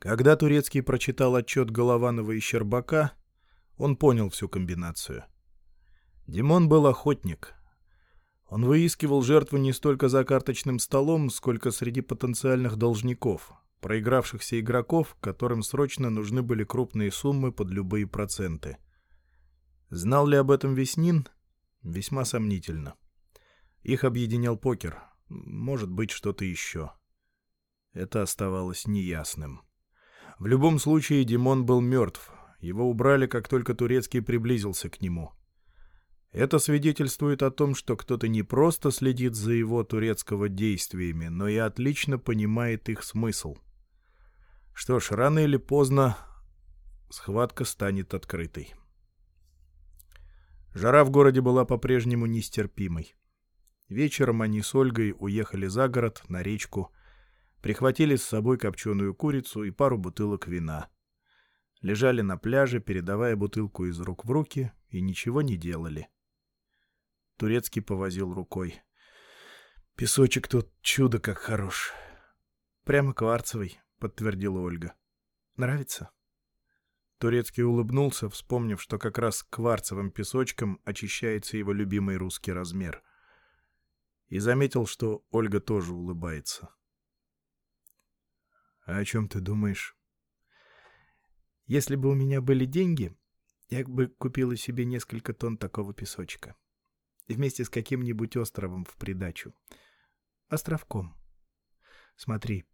Когда Турецкий прочитал отчет Голованова и Щербака, он понял всю комбинацию. Димон был охотник. Он выискивал жертву не столько за карточным столом, сколько среди потенциальных должников, проигравшихся игроков, которым срочно нужны были крупные суммы под любые проценты. Знал ли об этом Веснин? Весьма сомнительно. Их объединял покер. Может быть, что-то еще. Это оставалось неясным. В любом случае, Димон был мертв. Его убрали, как только Турецкий приблизился к нему. Это свидетельствует о том, что кто-то не просто следит за его турецкого действиями, но и отлично понимает их смысл. Что ж, рано или поздно схватка станет открытой. Жара в городе была по-прежнему нестерпимой. Вечером они с Ольгой уехали за город, на речку, Прихватили с собой копченую курицу и пару бутылок вина. Лежали на пляже, передавая бутылку из рук в руки, и ничего не делали. Турецкий повозил рукой. «Песочек тут чудо как хорош!» «Прямо кварцевый», — подтвердила Ольга. «Нравится?» Турецкий улыбнулся, вспомнив, что как раз кварцевым песочком очищается его любимый русский размер. И заметил, что Ольга тоже улыбается. А о чем ты думаешь? Если бы у меня были деньги, я бы купила себе несколько тонн такого песочка. Вместе с каким-нибудь островом в придачу. Островком. Смотри,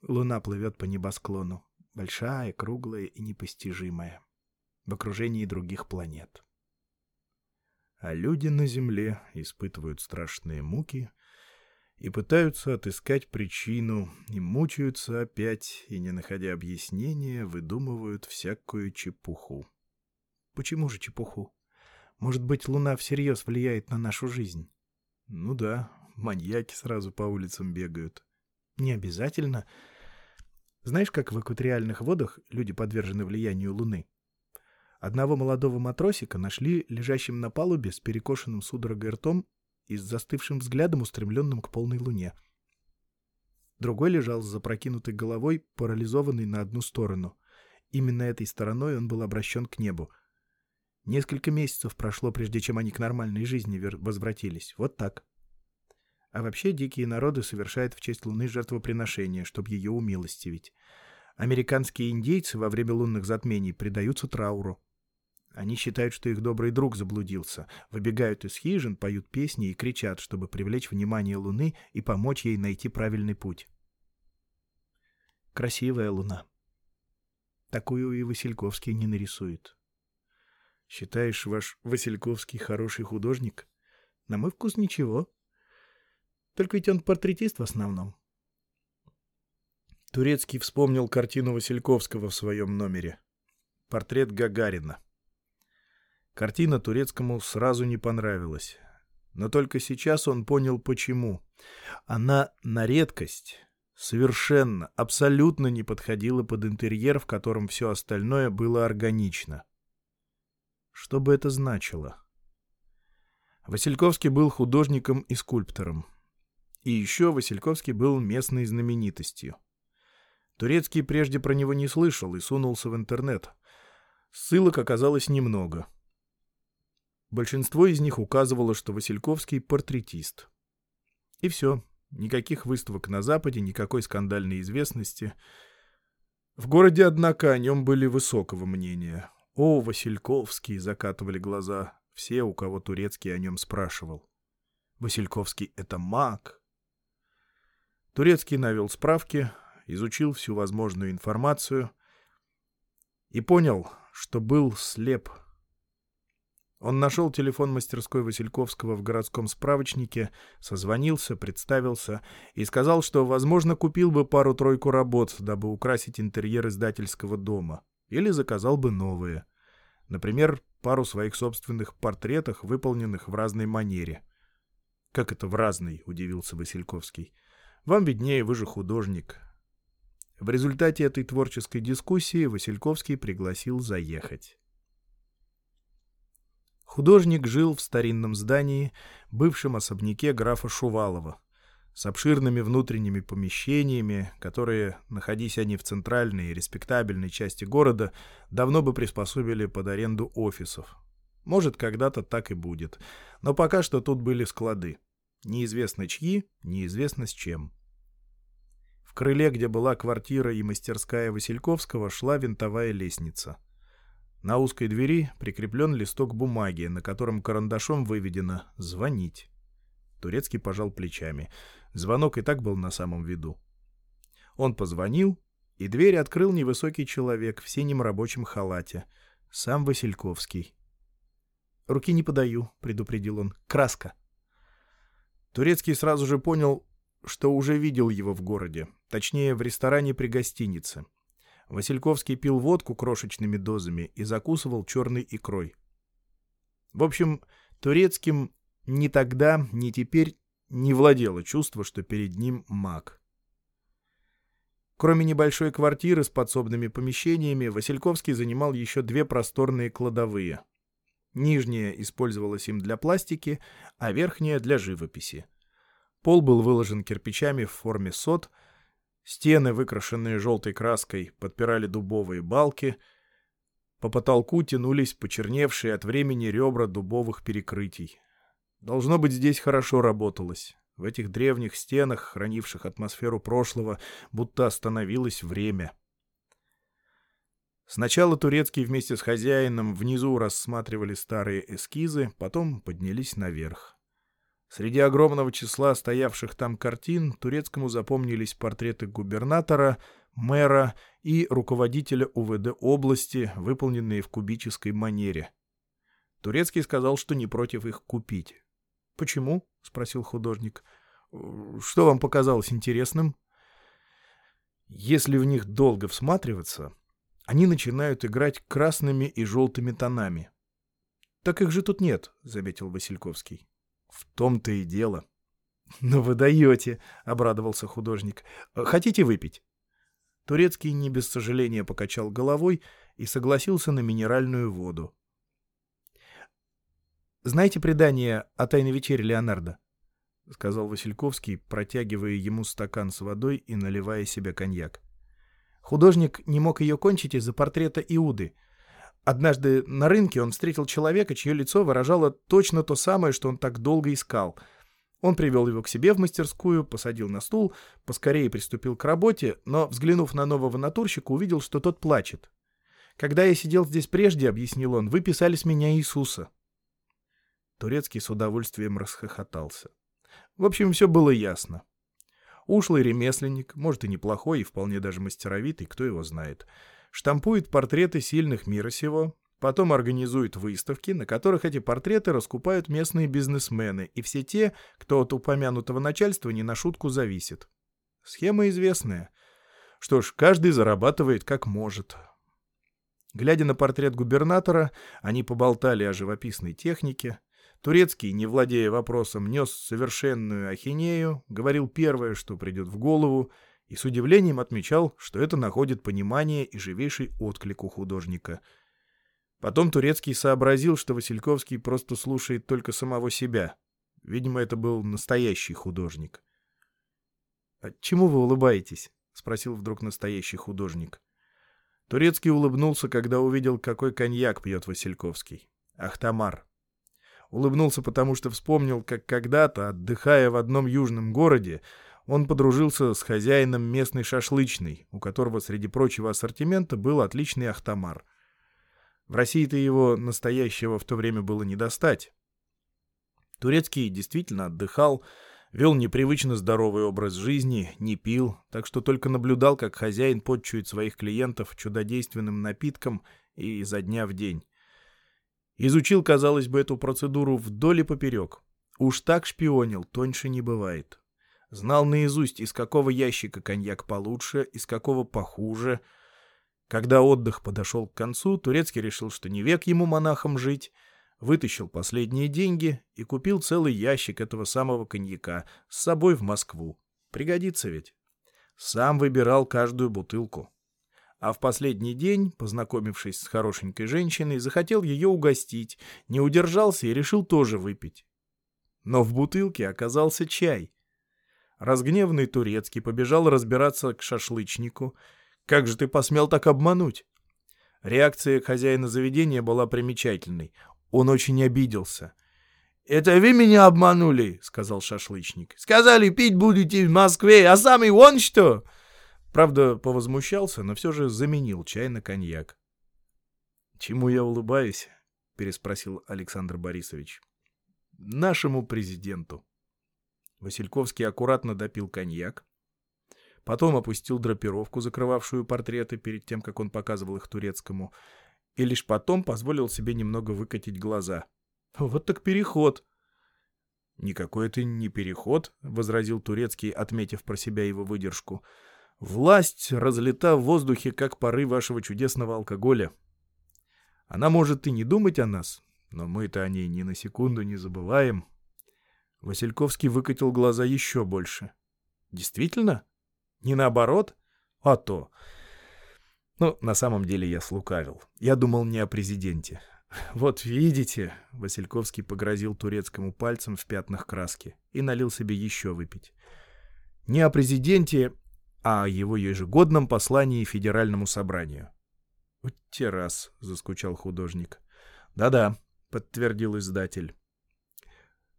луна плывет по небосклону. Большая, круглая и непостижимая. В окружении других планет. А люди на Земле испытывают страшные муки и пытаются отыскать причину, и мучаются опять, и, не находя объяснения, выдумывают всякую чепуху. Почему же чепуху? Может быть, Луна всерьез влияет на нашу жизнь? Ну да, маньяки сразу по улицам бегают. Не обязательно. Знаешь, как в экваториальных водах люди подвержены влиянию Луны? Одного молодого матросика нашли лежащим на палубе с перекошенным судорогой ртом и с застывшим взглядом, устремленным к полной луне. Другой лежал с запрокинутой головой, парализованный на одну сторону. Именно этой стороной он был обращен к небу. Несколько месяцев прошло, прежде чем они к нормальной жизни возвратились. Вот так. А вообще дикие народы совершают в честь Луны жертвоприношения, чтобы ее умилостивить. Американские индейцы во время лунных затмений предаются трауру. Они считают, что их добрый друг заблудился, выбегают из хижин, поют песни и кричат, чтобы привлечь внимание Луны и помочь ей найти правильный путь. Красивая Луна. Такую и Васильковский не нарисует. Считаешь, ваш Васильковский хороший художник? На мой вкус ничего. Только ведь он портретист в основном. Турецкий вспомнил картину Васильковского в своем номере. Портрет Гагарина. Картина турецкому сразу не понравилась. Но только сейчас он понял, почему. Она на редкость совершенно, абсолютно не подходила под интерьер, в котором все остальное было органично. Что бы это значило? Васильковский был художником и скульптором. И еще Васильковский был местной знаменитостью. Турецкий прежде про него не слышал и сунулся в интернет. Ссылок оказалось немного — Большинство из них указывало, что Васильковский — портретист. И все. Никаких выставок на Западе, никакой скандальной известности. В городе, однако, о нем были высокого мнения. «О, Васильковский!» — закатывали глаза все, у кого турецкий о нем спрашивал. «Васильковский — это маг!» Турецкий навел справки, изучил всю возможную информацию и понял, что был слеп — он нашел телефон мастерской Васильковского в городском справочнике, созвонился, представился и сказал, что, возможно, купил бы пару-тройку работ, дабы украсить интерьер издательского дома. Или заказал бы новые. Например, пару своих собственных портретов, выполненных в разной манере. «Как это в разной?» — удивился Васильковский. «Вам виднее, вы же художник». В результате этой творческой дискуссии Васильковский пригласил заехать. Художник жил в старинном здании, бывшем особняке графа Шувалова. с обширными внутренними помещениями, которые, находясь они в центральной и респектабельной части города, давно бы приспособили под аренду офисов. Может, когда-то так и будет. Но пока что тут были склады. Неизвестно чьи, неизвестно с чем. В крыле, где была квартира и мастерская Васильковского, шла винтовая лестница. На узкой двери прикреплен листок бумаги, на котором карандашом выведено «Звонить». Турецкий пожал плечами. Звонок и так был на самом виду. Он позвонил, и дверь открыл невысокий человек в синем рабочем халате. Сам Васильковский. «Руки не подаю», — предупредил он. «Краска». Турецкий сразу же понял, что уже видел его в городе, точнее, в ресторане при гостинице. Васильковский пил водку крошечными дозами и закусывал черной икрой. В общем, турецким ни тогда, ни теперь не владело чувство, что перед ним маг. Кроме небольшой квартиры с подсобными помещениями, Васильковский занимал еще две просторные кладовые. Нижняя использовалась им для пластики, а верхняя — для живописи. Пол был выложен кирпичами в форме сот, стены, выкрашенные желтой краской, подпирали дубовые балки, по потолку тянулись почерневшие от времени ребра дубовых перекрытий. Должно быть, здесь хорошо работалось. В этих древних стенах, хранивших атмосферу прошлого, будто остановилось время. Сначала турецкий вместе с хозяином внизу рассматривали старые эскизы, потом поднялись наверх. Среди огромного числа стоявших там картин турецкому запомнились портреты губернатора, мэра и руководителя УВД области, выполненные в кубической манере. Турецкий сказал, что не против их купить. «Почему?» — спросил художник. «Что вам показалось интересным?» «Если в них долго всматриваться, они начинают играть красными и желтыми тонами». «Так их же тут нет», — заметил Васильковский. В том-то и дело. «Ну вы даете!» — обрадовался художник. «Хотите выпить?» Турецкий не без сожаления покачал головой и согласился на минеральную воду. «Знаете предание о тайной вечере Леонардо?» — сказал Васильковский, протягивая ему стакан с водой и наливая себе коньяк. Художник не мог ее кончить из-за портрета Иуды — Однажды на рынке он встретил человека, чье лицо выражало точно то самое, что он так долго искал. Он привел его к себе в мастерскую, посадил на стул, поскорее приступил к работе, но, взглянув на нового натурщика, увидел, что тот плачет. «Когда я сидел здесь прежде, — объяснил он, — вы писали с меня Иисуса». Турецкий с удовольствием расхохотался. В общем, все было ясно. Ушлый ремесленник, может и неплохой, и вполне даже мастеровитый, кто его знает — штампует портреты сильных мира сего, потом организует выставки, на которых эти портреты раскупают местные бизнесмены и все те, кто от упомянутого начальства не на шутку зависит. Схема известная. Что ж, каждый зарабатывает как может. Глядя на портрет губернатора, они поболтали о живописной технике. Турецкий, не владея вопросом, нес совершенную ахинею, говорил первое, что придет в голову — и с удивлением отмечал, что это находит понимание и живейший отклик у художника. Потом Турецкий сообразил, что Васильковский просто слушает только самого себя. Видимо, это был настоящий художник. «А чему вы улыбаетесь?» — спросил вдруг настоящий художник. Турецкий улыбнулся, когда увидел, какой коньяк пьет Васильковский. Ахтамар. Улыбнулся, потому что вспомнил, как когда-то, отдыхая в одном южном городе, он подружился с хозяином местной шашлычной, у которого среди прочего ассортимента был отличный ахтамар. В России-то его настоящего в то время было не достать. Турецкий действительно отдыхал, вел непривычно здоровый образ жизни, не пил, так что только наблюдал, как хозяин подчует своих клиентов чудодейственным напитком и изо дня в день. Изучил, казалось бы, эту процедуру вдоль и поперек. Уж так шпионил, тоньше не бывает. Знал наизусть, из какого ящика коньяк получше, из какого похуже. Когда отдых подошел к концу, Турецкий решил, что не век ему монахом жить, вытащил последние деньги и купил целый ящик этого самого коньяка с собой в Москву. Пригодится ведь. Сам выбирал каждую бутылку. А в последний день, познакомившись с хорошенькой женщиной, захотел ее угостить, не удержался и решил тоже выпить. Но в бутылке оказался чай — Разгневанный турецкий побежал разбираться к шашлычнику. «Как же ты посмел так обмануть?» Реакция хозяина заведения была примечательной. Он очень обиделся. «Это вы меня обманули», — сказал шашлычник. «Сказали, пить будете в Москве, а сами вон что!» Правда, повозмущался, но все же заменил чай на коньяк. «Чему я улыбаюсь?» — переспросил Александр Борисович. «Нашему президенту». Васильковский аккуратно допил коньяк, потом опустил драпировку, закрывавшую портреты, перед тем, как он показывал их турецкому, и лишь потом позволил себе немного выкатить глаза. «Вот так переход!» «Никакой это не переход», — возразил турецкий, отметив про себя его выдержку. «Власть разлета в воздухе, как пары вашего чудесного алкоголя. Она может и не думать о нас, но мы-то о ней ни на секунду не забываем». Васильковский выкатил глаза еще больше. «Действительно? Не наоборот? А то...» Ну, на самом деле я слукавил. Я думал не о президенте. «Вот видите», — Васильковский погрозил турецкому пальцем в пятнах краски и налил себе еще выпить. «Не о президенте, а о его ежегодном послании Федеральному собранию». «Вот те раз», — заскучал художник. «Да-да», — подтвердил издатель.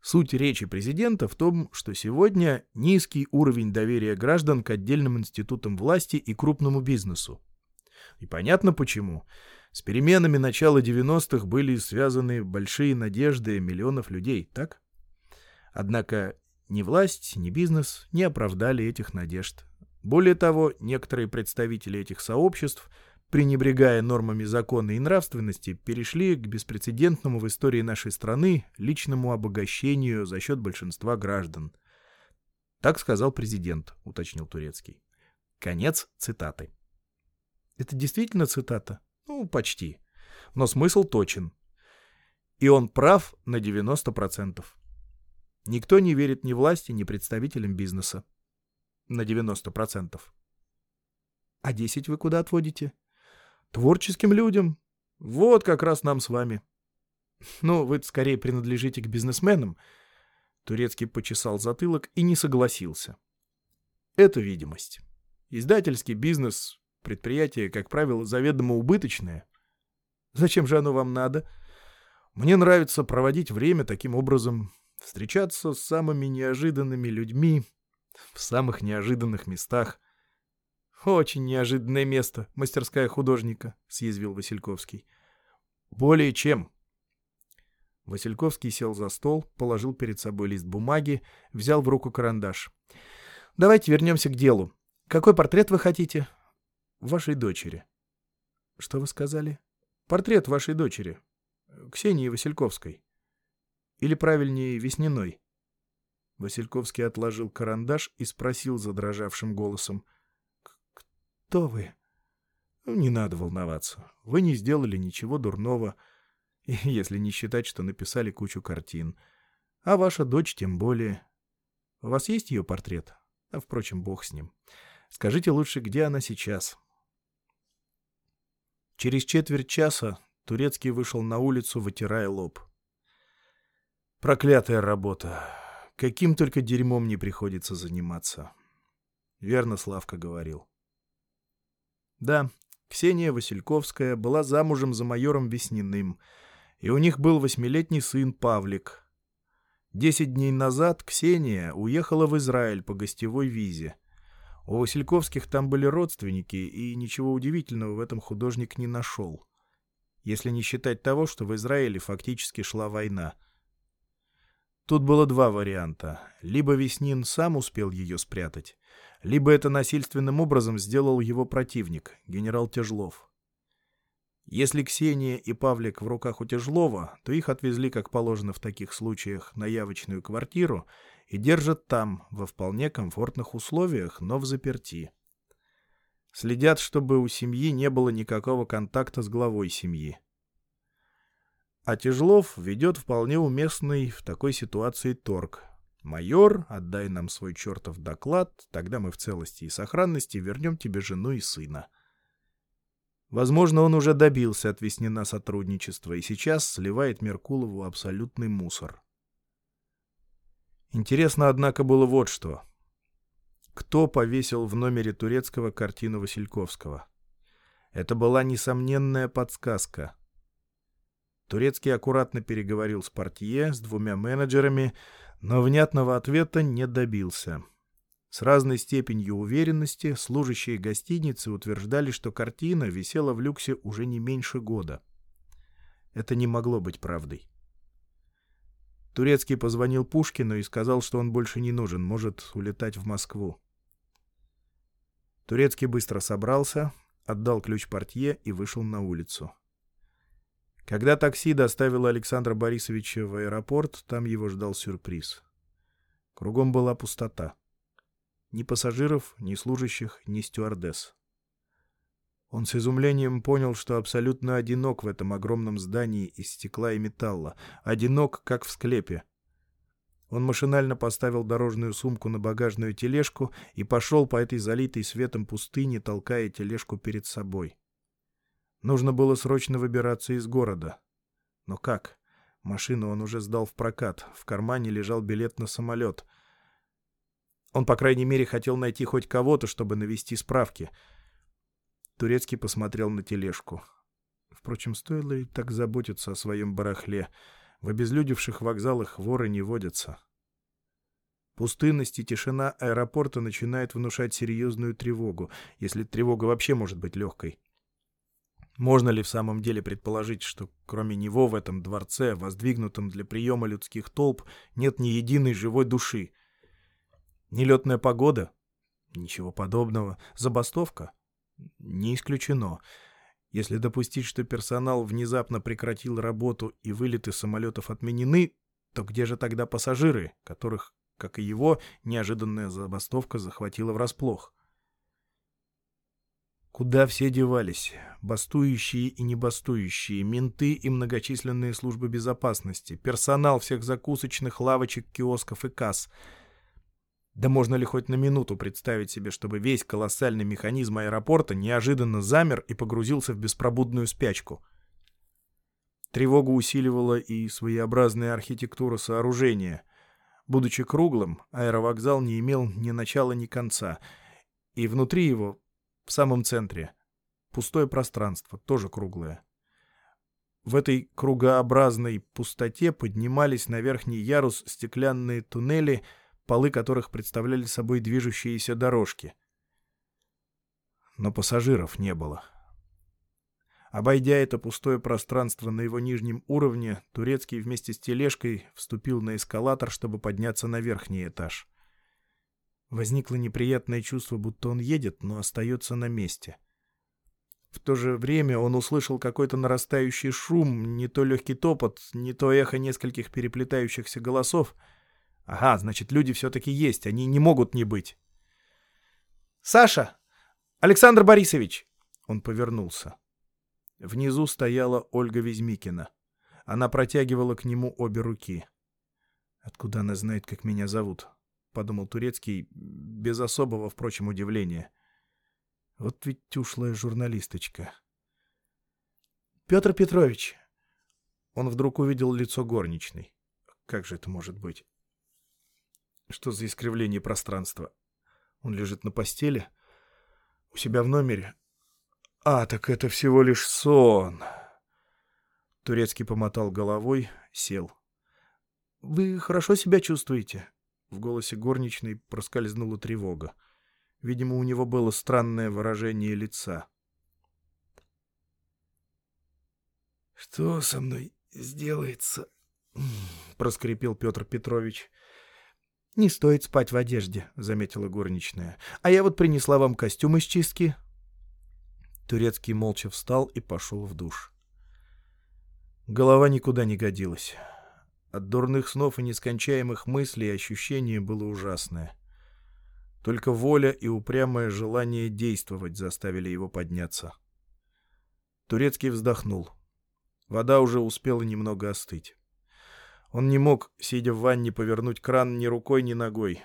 Суть речи президента в том, что сегодня низкий уровень доверия граждан к отдельным институтам власти и крупному бизнесу. И понятно почему. С переменами начала 90-х были связаны большие надежды миллионов людей, так? Однако ни власть, ни бизнес не оправдали этих надежд. Более того, некоторые представители этих сообществ – пренебрегая нормами закона и нравственности, перешли к беспрецедентному в истории нашей страны личному обогащению за счет большинства граждан. Так сказал президент, уточнил Турецкий. Конец цитаты. Это действительно цитата? Ну, почти. Но смысл точен. И он прав на 90%. Никто не верит ни власти, ни представителям бизнеса. На 90%. А 10 вы куда отводите? Творческим людям. Вот как раз нам с вами. Ну, вы скорее принадлежите к бизнесменам. Турецкий почесал затылок и не согласился. Это видимость. Издательский бизнес, предприятие, как правило, заведомо убыточное. Зачем же оно вам надо? Мне нравится проводить время таким образом, встречаться с самыми неожиданными людьми в самых неожиданных местах — «Очень неожиданное место, мастерская художника», — съязвил Васильковский. «Более чем». Васильковский сел за стол, положил перед собой лист бумаги, взял в руку карандаш. «Давайте вернемся к делу. Какой портрет вы хотите?» «Вашей дочери». «Что вы сказали?» «Портрет вашей дочери. Ксении Васильковской. Или, правильнее, Весниной». Васильковский отложил карандаш и спросил задрожавшим голосом — кто вы?» «Не надо волноваться. Вы не сделали ничего дурного, если не считать, что написали кучу картин. А ваша дочь тем более. У вас есть ее портрет? А, впрочем, бог с ним. Скажите лучше, где она сейчас?» Через четверть часа Турецкий вышел на улицу, вытирая лоб. «Проклятая работа! Каким только дерьмом не приходится заниматься!» Верно Славка говорил. Да, Ксения Васильковская была замужем за майором Весниным, и у них был восьмилетний сын Павлик. Десять дней назад Ксения уехала в Израиль по гостевой визе. У Васильковских там были родственники, и ничего удивительного в этом художник не нашел. Если не считать того, что в Израиле фактически шла война. Тут было два варианта. Либо Веснин сам успел ее спрятать, либо это насильственным образом сделал его противник, генерал Тяжлов. Если Ксения и Павлик в руках у Тяжлова, то их отвезли, как положено в таких случаях, на явочную квартиру и держат там, во вполне комфортных условиях, но в заперти. Следят, чтобы у семьи не было никакого контакта с главой семьи. А Тяжлов ведет вполне уместный в такой ситуации торг, «Майор, отдай нам свой чертов доклад, тогда мы в целости и сохранности вернем тебе жену и сына». Возможно, он уже добился от Веснина сотрудничества и сейчас сливает Меркулову абсолютный мусор. Интересно, однако, было вот что. кто повесил в номере турецкого картину Васильковского. Это была несомненная подсказка. Турецкий аккуратно переговорил с портье, с двумя менеджерами, но внятного ответа не добился. С разной степенью уверенности служащие гостиницы утверждали, что картина висела в люксе уже не меньше года. Это не могло быть правдой. Турецкий позвонил Пушкину и сказал, что он больше не нужен, может улетать в Москву. Турецкий быстро собрался, отдал ключ портье и вышел на улицу. Когда такси доставило Александра Борисовича в аэропорт, там его ждал сюрприз. Кругом была пустота. Ни пассажиров, ни служащих, ни стюардесс. Он с изумлением понял, что абсолютно одинок в этом огромном здании из стекла и металла. Одинок, как в склепе. Он машинально поставил дорожную сумку на багажную тележку и пошел по этой залитой светом пустыне, толкая тележку перед собой. Нужно было срочно выбираться из города. Но как? Машину он уже сдал в прокат. В кармане лежал билет на самолет — он, по крайней мере, хотел найти хоть кого-то, чтобы навести справки. Турецкий посмотрел на тележку. Впрочем, стоило ли так заботиться о своем барахле? В обезлюдевших вокзалах воры не водятся. Пустынность и тишина аэропорта начинает внушать серьезную тревогу, если тревога вообще может быть легкой. Можно ли в самом деле предположить, что кроме него в этом дворце, воздвигнутом для приема людских толп, нет ни единой живой души? Нелетная погода? Ничего подобного. Забастовка? Не исключено. Если допустить, что персонал внезапно прекратил работу и вылеты самолетов отменены, то где же тогда пассажиры, которых, как и его, неожиданная забастовка захватила врасплох? Куда все девались? Бастующие и небастующие, менты и многочисленные службы безопасности, персонал всех закусочных, лавочек, киосков и касс — да можно ли хоть на минуту представить себе, чтобы весь колоссальный механизм аэропорта неожиданно замер и погрузился в беспробудную спячку? Тревогу усиливала и своеобразная архитектура сооружения. Будучи круглым, аэровокзал не имел ни начала, ни конца. И внутри его, в самом центре, пустое пространство, тоже круглое. В этой кругообразной пустоте поднимались на верхний ярус стеклянные туннели — полы которых представляли собой движущиеся дорожки. Но пассажиров не было. Обойдя это пустое пространство на его нижнем уровне, Турецкий вместе с тележкой вступил на эскалатор, чтобы подняться на верхний этаж. Возникло неприятное чувство, будто он едет, но остается на месте. В то же время он услышал какой-то нарастающий шум, не то легкий топот, не то эхо нескольких переплетающихся голосов — Ага, значит, люди все-таки есть, они не могут не быть. «Саша! Александр Борисович!» Он повернулся. Внизу стояла Ольга Везмикина. Она протягивала к нему обе руки. «Откуда она знает, как меня зовут?» — подумал Турецкий, без особого, впрочем, удивления. «Вот ведь ушлая журналисточка». «Петр Петрович!» Он вдруг увидел лицо горничной. «Как же это может быть?» Что за искривление пространства? Он лежит на постели? У себя в номере? А, так это всего лишь сон. Турецкий помотал головой, сел. «Вы хорошо себя чувствуете?» В голосе горничной проскользнула тревога. Видимо, у него было странное выражение лица. «Что со мной сделается?» — проскрипел Петр Петрович. «Не стоит спать в одежде», — заметила горничная. «А я вот принесла вам костюм из чистки». Турецкий молча встал и пошел в душ. Голова никуда не годилась. От дурных снов и нескончаемых мыслей ощущение было ужасное. Только воля и упрямое желание действовать заставили его подняться. Турецкий вздохнул. Вода уже успела немного остыть. Он не мог, сидя в ванне, повернуть кран ни рукой, ни ногой.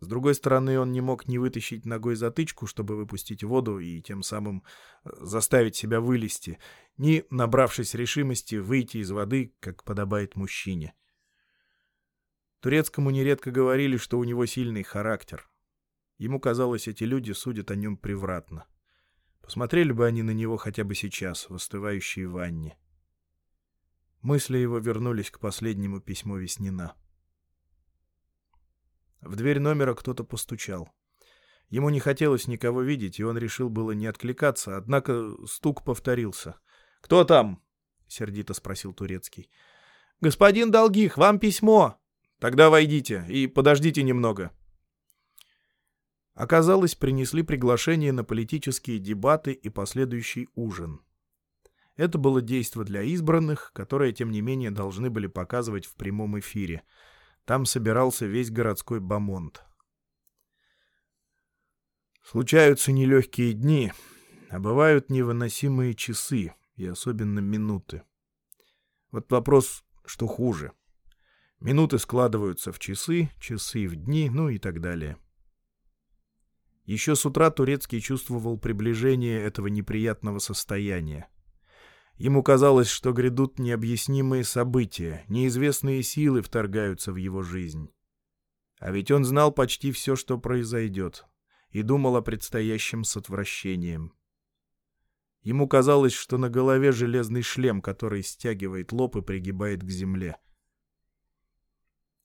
С другой стороны, он не мог не вытащить ногой затычку, чтобы выпустить воду и тем самым э, заставить себя вылезти, ни, набравшись решимости, выйти из воды, как подобает мужчине. Турецкому нередко говорили, что у него сильный характер. Ему казалось, эти люди судят о нем превратно. Посмотрели бы они на него хотя бы сейчас, в остывающей ванне. Мысли его вернулись к последнему письму Веснина. В дверь номера кто-то постучал. Ему не хотелось никого видеть, и он решил было не откликаться, однако стук повторился. «Кто там?» — сердито спросил Турецкий. «Господин Долгих, вам письмо!» «Тогда войдите и подождите немного». Оказалось, принесли приглашение на политические дебаты и последующий ужин. Это было действо для избранных, которые, тем не менее, должны были показывать в прямом эфире. Там собирался весь городской бомонд. Случаются нелегкие дни, а бывают невыносимые часы, и особенно минуты. Вот вопрос, что хуже. Минуты складываются в часы, часы в дни, ну и так далее. Еще с утра Турецкий чувствовал приближение этого неприятного состояния. Ему казалось, что грядут необъяснимые события, неизвестные силы вторгаются в его жизнь. А ведь он знал почти все, что произойдет, и думал о предстоящем с отвращением. Ему казалось, что на голове железный шлем, который стягивает лоб и пригибает к земле.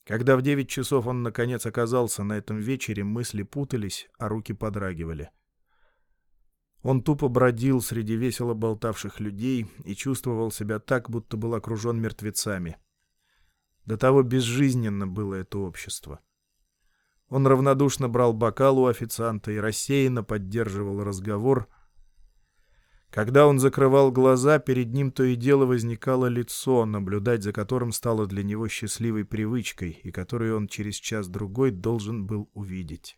Когда в девять часов он, наконец, оказался на этом вечере, мысли путались, а руки подрагивали — он тупо бродил среди весело болтавших людей и чувствовал себя так, будто был окружен мертвецами. До того безжизненно было это общество. Он равнодушно брал бокал у официанта и рассеянно поддерживал разговор. Когда он закрывал глаза, перед ним то и дело возникало лицо, наблюдать за которым стало для него счастливой привычкой, и которое он через час-другой должен был увидеть.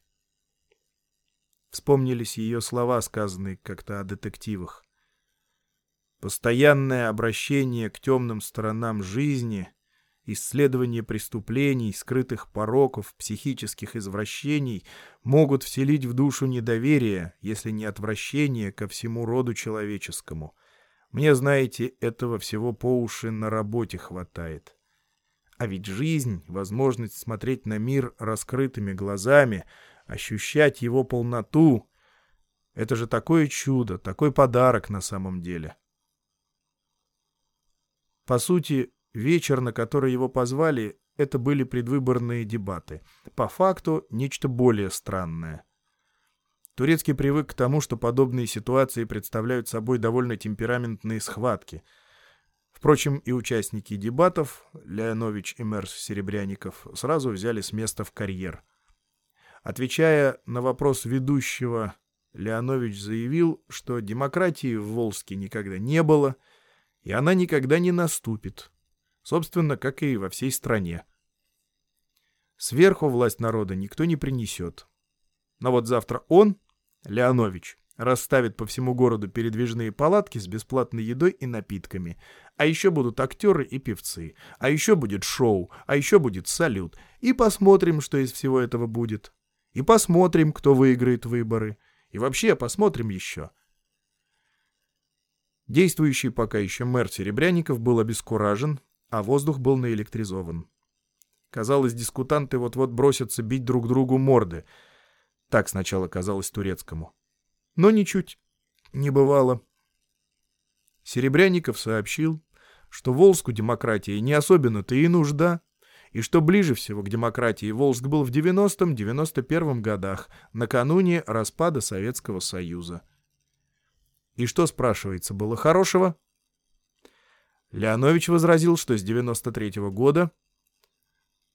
Вспомнились ее слова, сказанные как-то о детективах. Постоянное обращение к темным сторонам жизни, исследование преступлений, скрытых пороков, психических извращений могут вселить в душу недоверие, если не отвращение ко всему роду человеческому. Мне, знаете, этого всего по уши на работе хватает. А ведь жизнь, возможность смотреть на мир раскрытыми глазами — ощущать его полноту. Это же такое чудо, такой подарок на самом деле. По сути, вечер, на который его позвали, это были предвыборные дебаты. По факту, нечто более странное. Турецкий привык к тому, что подобные ситуации представляют собой довольно темпераментные схватки. Впрочем, и участники дебатов, Леонович и Мерс Серебряников, сразу взяли с места в карьер – Отвечая на вопрос ведущего, Леонович заявил, что демократии в Волске никогда не было, и она никогда не наступит. Собственно, как и во всей стране. Сверху власть народа никто не принесет. Но вот завтра он, Леонович, расставит по всему городу передвижные палатки с бесплатной едой и напитками. А еще будут актеры и певцы. А еще будет шоу. А еще будет салют. И посмотрим, что из всего этого будет. И посмотрим, кто выиграет выборы. И вообще посмотрим еще. Действующий пока еще мэр Серебряников был обескуражен, а воздух был наэлектризован. Казалось, дискутанты вот-вот бросятся бить друг другу морды. Так сначала казалось турецкому. Но ничуть не бывало. Серебряников сообщил, что Волску демократии не особенно-то и нужда, и что ближе всего к демократии Волжск был в 90-91 годах, накануне распада Советского Союза. И что, спрашивается, было хорошего? Леонович возразил, что с 93 -го года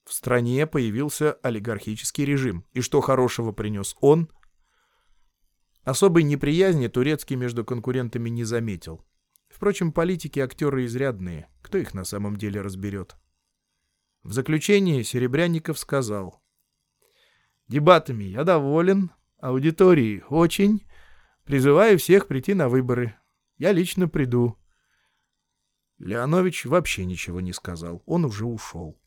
в стране появился олигархический режим, и что хорошего принес он. Особой неприязни турецкий между конкурентами не заметил. Впрочем, политики актеры изрядные, кто их на самом деле разберет. В заключение Серебрянников сказал. «Дебатами я доволен, аудитории очень. Призываю всех прийти на выборы. Я лично приду». Леонович вообще ничего не сказал, он уже ушел.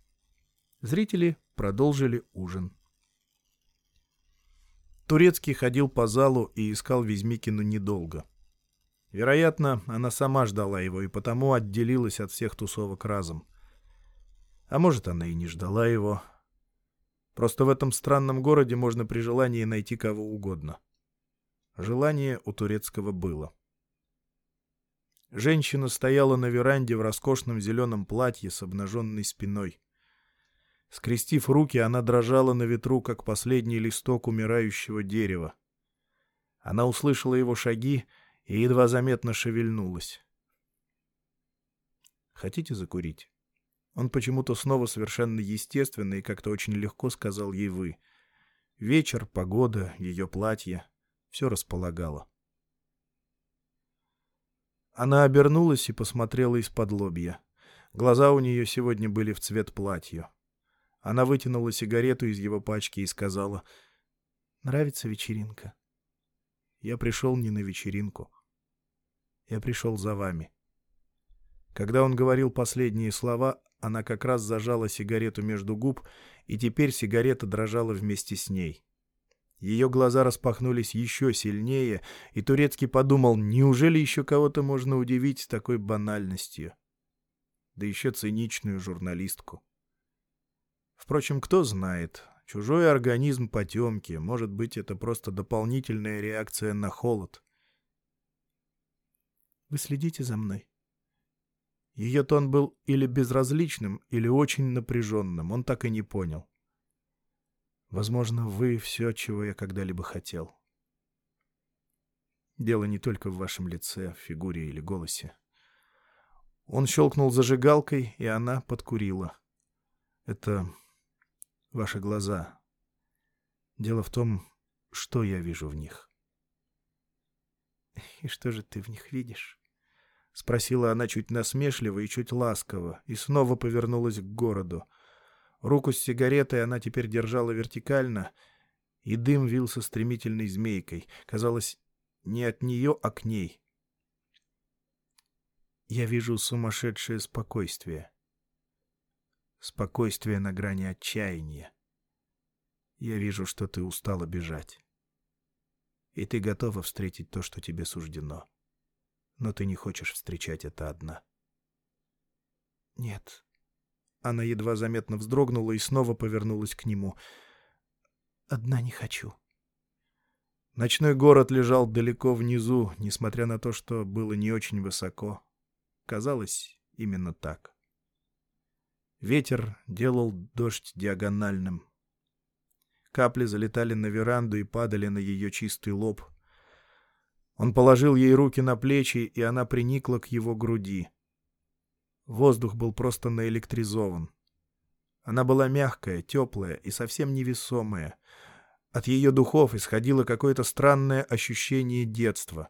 Зрители продолжили ужин. Турецкий ходил по залу и искал Везьмикину недолго. Вероятно, она сама ждала его и потому отделилась от всех тусовок разом. А может, она и не ждала его. Просто в этом странном городе можно при желании найти кого угодно. Желание у турецкого было. Женщина стояла на веранде в роскошном зеленом платье с обнаженной спиной. Скрестив руки, она дрожала на ветру, как последний листок умирающего дерева. Она услышала его шаги и едва заметно шевельнулась. «Хотите закурить?» Он почему-то снова совершенно естественно и как-то очень легко сказал ей «вы». Вечер, погода, ее платье — все располагало. Она обернулась и посмотрела из-под лобья. Глаза у нее сегодня были в цвет платья. Она вытянула сигарету из его пачки и сказала «Нравится вечеринка?» «Я пришел не на вечеринку. Я пришел за вами». Когда он говорил последние слова, она как раз зажала сигарету между губ, и теперь сигарета дрожала вместе с ней. Ее глаза распахнулись еще сильнее, и Турецкий подумал, неужели еще кого-то можно удивить такой банальностью? Да еще циничную журналистку. Впрочем, кто знает, чужой организм потемки, может быть, это просто дополнительная реакция на холод. «Вы следите за мной?» Ее тон был или безразличным, или очень напряженным, он так и не понял. Возможно, вы все, чего я когда-либо хотел. Дело не только в вашем лице, фигуре или голосе. Он щелкнул зажигалкой, и она подкурила. Это ваши глаза. Дело в том, что я вижу в них. — И что же ты в них видишь? — спросила она чуть насмешливо и чуть ласково, и снова повернулась к городу. Руку с сигаретой она теперь держала вертикально, и дым вился стремительной змейкой. Казалось, не от нее, а к ней. Я вижу сумасшедшее спокойствие. Спокойствие на грани отчаяния. Я вижу, что ты устала бежать. И ты готова встретить то, что тебе суждено. Но ты не хочешь встречать это одна. Нет, она едва заметно вздрогнула и снова повернулась к нему. «Одна не хочу». Ночной город лежал далеко внизу, несмотря на то, что было не очень высоко. Казалось, именно так. Ветер делал дождь диагональным. Капли залетали на веранду и падали на ее чистый лоб. Он положил ей руки на плечи, и она приникла к его груди. Воздух был просто наэлектризован. Она была мягкая, теплая и совсем невесомая. От ее духов исходило какое-то странное ощущение детства.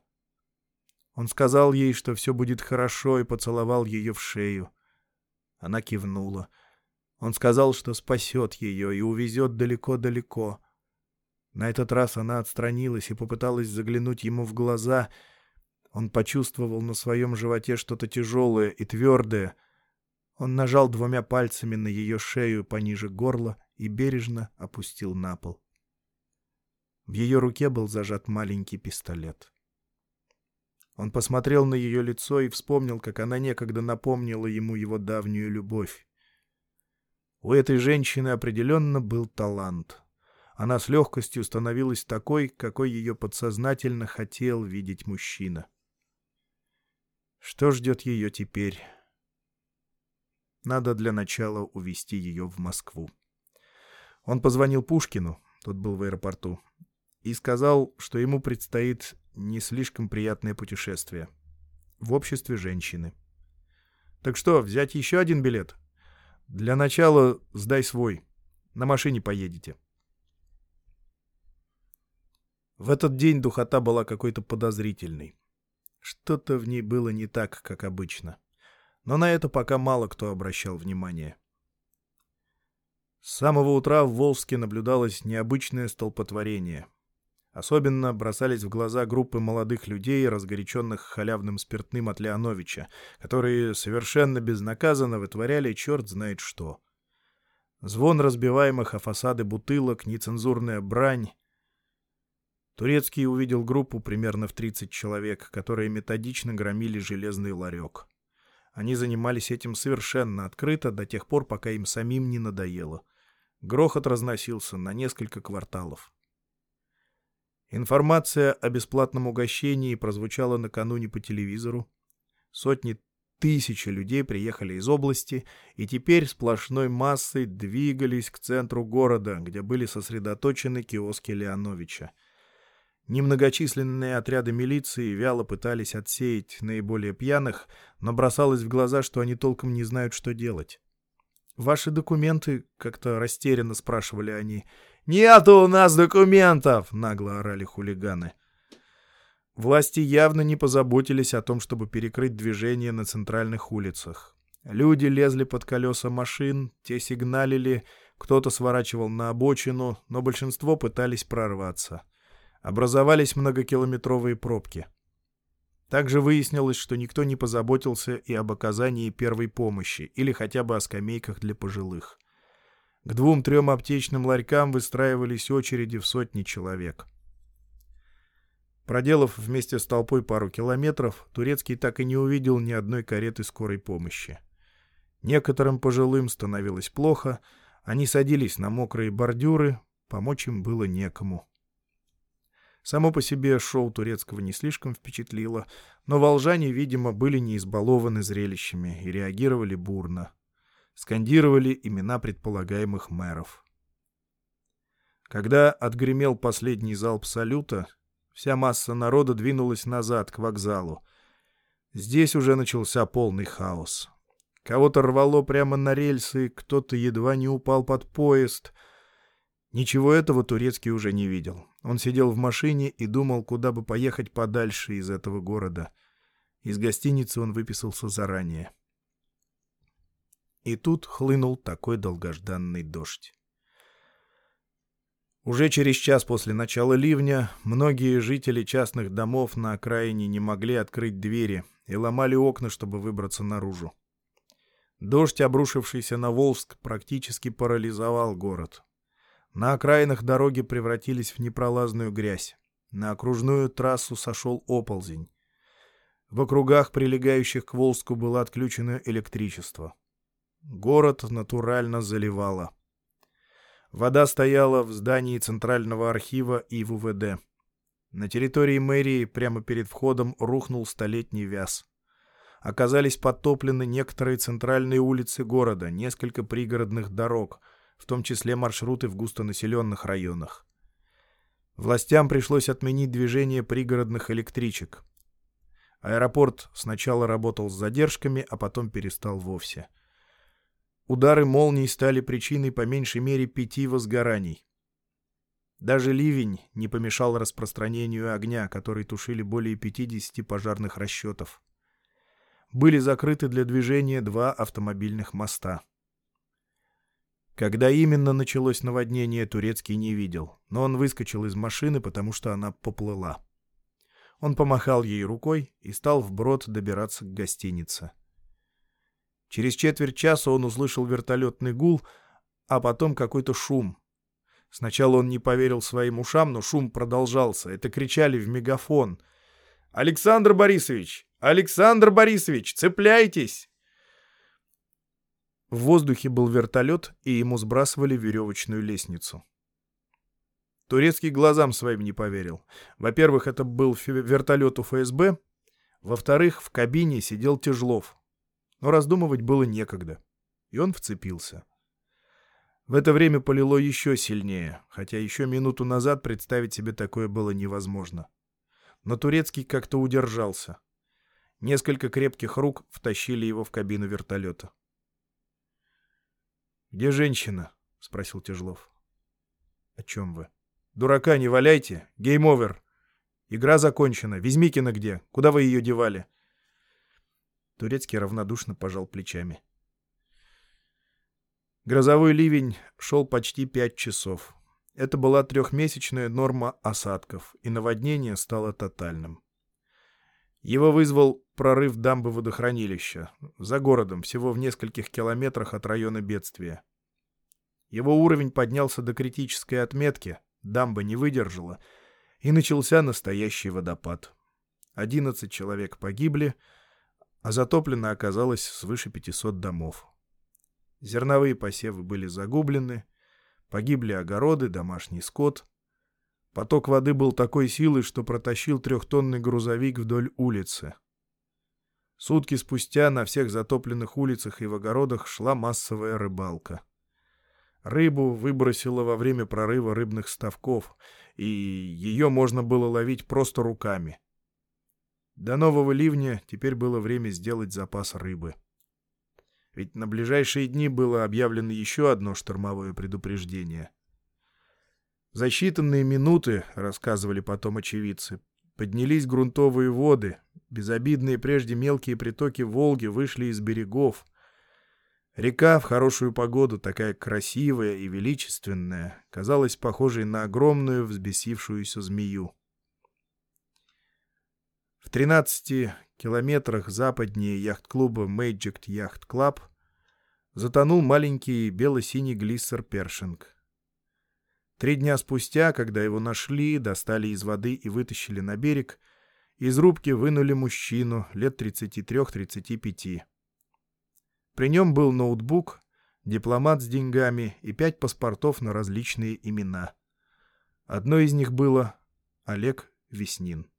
Он сказал ей, что все будет хорошо, и поцеловал ее в шею. Она кивнула. Он сказал, что спасет ее и увезет далеко-далеко. На этот раз она отстранилась и попыталась заглянуть ему в глаза — он почувствовал на своем животе что-то тяжелое и твердое. Он нажал двумя пальцами на ее шею пониже горла и бережно опустил на пол. В ее руке был зажат маленький пистолет. Он посмотрел на ее лицо и вспомнил, как она некогда напомнила ему его давнюю любовь. У этой женщины определенно был талант. Она с легкостью становилась такой, какой ее подсознательно хотел видеть мужчина. Что ждет ее теперь? Надо для начала увезти ее в Москву. Он позвонил Пушкину, тот был в аэропорту, и сказал, что ему предстоит не слишком приятное путешествие. В обществе женщины. Так что, взять еще один билет? Для начала сдай свой. На машине поедете. В этот день духота была какой-то подозрительной. Что-то в ней было не так, как обычно. Но на это пока мало кто обращал внимание. С самого утра в Волске наблюдалось необычное столпотворение. Особенно бросались в глаза группы молодых людей, разгоряченных халявным спиртным от Леоновича, которые совершенно безнаказанно вытворяли черт знает что. Звон разбиваемых о фасады бутылок, нецензурная брань, Турецкий увидел группу примерно в 30 человек, которые методично громили железный ларек. Они занимались этим совершенно открыто до тех пор, пока им самим не надоело. Грохот разносился на несколько кварталов. Информация о бесплатном угощении прозвучала накануне по телевизору. Сотни тысяч людей приехали из области и теперь сплошной массой двигались к центру города, где были сосредоточены киоски Леоновича. Немногочисленные отряды милиции вяло пытались отсеять наиболее пьяных, но бросалось в глаза, что они толком не знают, что делать. «Ваши документы?» — как-то растерянно спрашивали они. «Нету у нас документов!» — нагло орали хулиганы. Власти явно не позаботились о том, чтобы перекрыть движение на центральных улицах. Люди лезли под колеса машин, те сигналили, кто-то сворачивал на обочину, но большинство пытались прорваться. Образовались многокилометровые пробки. Также выяснилось, что никто не позаботился и об оказании первой помощи или хотя бы о скамейках для пожилых. К двум-трем аптечным ларькам выстраивались очереди в сотни человек. Проделав вместе с толпой пару километров, Турецкий так и не увидел ни одной кареты скорой помощи. Некоторым пожилым становилось плохо, они садились на мокрые бордюры, помочь им было некому. Само по себе шоу турецкого не слишком впечатлило, но волжане, видимо, были не избалованы зрелищами и реагировали бурно скандировали имена предполагаемых мэров. Когда отгремел последний залп салюта, вся масса народа двинулась назад, к вокзалу. Здесь уже начался полный хаос. Кого-то рвало прямо на рельсы, кто-то едва не упал под поезд. Ничего этого Турецкий уже не видел. Он сидел в машине и думал, куда бы поехать подальше из этого города. Из гостиницы он выписался заранее. И тут хлынул такой долгожданный дождь. Уже через час после начала ливня многие жители частных домов на окраине не могли открыть двери и ломали окна, чтобы выбраться наружу. Дождь, обрушившийся на Волжск, практически парализовал город. На окраинах дороги превратились в непролазную грязь. На окружную трассу сошел оползень. В округах, прилегающих к Волжску, было отключено электричество. Город натурально заливало. Вода стояла в здании Центрального архива и в УВД. На территории мэрии прямо перед входом рухнул столетний вяз. Оказались потоплены некоторые центральные улицы города, несколько пригородных дорог, в том числе маршруты в густонаселенных районах. Властям пришлось отменить движение пригородных электричек. Аэропорт сначала работал с задержками, а потом перестал вовсе. — Удары молний стали причиной по меньшей мере пяти возгораний. Даже ливень не помешал распространению огня, который тушили более 50 пожарных расчетов. Были закрыты для движения два автомобильных моста. Когда именно началось наводнение, Турецкий не видел, но он выскочил из машины, потому что она поплыла. Он помахал ей рукой и стал вброд добираться к гостинице. Через четверть часа он услышал вертолетный гул, а потом какой-то шум. Сначала он не поверил своим ушам, но шум продолжался. Это кричали в мегафон. «Александр Борисович! Александр Борисович! Цепляйтесь!» В воздухе был вертолет, и ему сбрасывали веревочную лестницу. Турецкий глазам своим не поверил. Во-первых, это был вертолет у ФСБ. Во-вторых, в кабине сидел Тяжлов. Но раздумывать было некогда, и он вцепился. В это время полило еще сильнее, хотя еще минуту назад представить себе такое было невозможно. Но Турецкий как-то удержался. Несколько крепких рук втащили его в кабину вертолета. «Где женщина?» — спросил Тяжлов. «О чем вы?» «Дурака не валяйте! Game over! Игра закончена! Везьмикина где? Куда вы ее девали?» Турецкий равнодушно пожал плечами. Грозовой ливень шел почти пять часов. Это была трехмесячная норма осадков, и наводнение стало тотальным. Его вызвал прорыв дамбы водохранилища, за городом, всего в нескольких километрах от района бедствия. Его уровень поднялся до критической отметки, дамба не выдержала, и начался настоящий водопад. Одиннадцать человек погибли, а затоплено оказалось свыше 500 домов. Зерновые посевы были загублены, Погибли огороды, домашний скот. Поток воды был такой силы, что протащил трехтонный грузовик вдоль улицы. Сутки спустя на всех затопленных улицах и в огородах шла массовая рыбалка. Рыбу выбросило во время прорыва рыбных ставков, и ее можно было ловить просто руками. До нового ливня теперь было время сделать запас рыбы. Ведь на ближайшие дни было объявлено еще одно штормовое предупреждение. За считанные минуты, рассказывали потом очевидцы, поднялись грунтовые воды, безобидные прежде мелкие притоки Волги вышли из берегов. Река в хорошую погоду, такая красивая и величественная, казалась похожей на огромную взбесившуюся змею. В 13 километрах западнее яхт-клуба Magic Yacht Club затонул маленький бело-синий глиссер «Першинг». Три дня спустя, когда его нашли, достали из воды и вытащили на берег, из рубки вынули мужчину лет 33-35. При нем был ноутбук, дипломат с деньгами и пять паспортов на различные имена. Одно из них было Олег Веснин.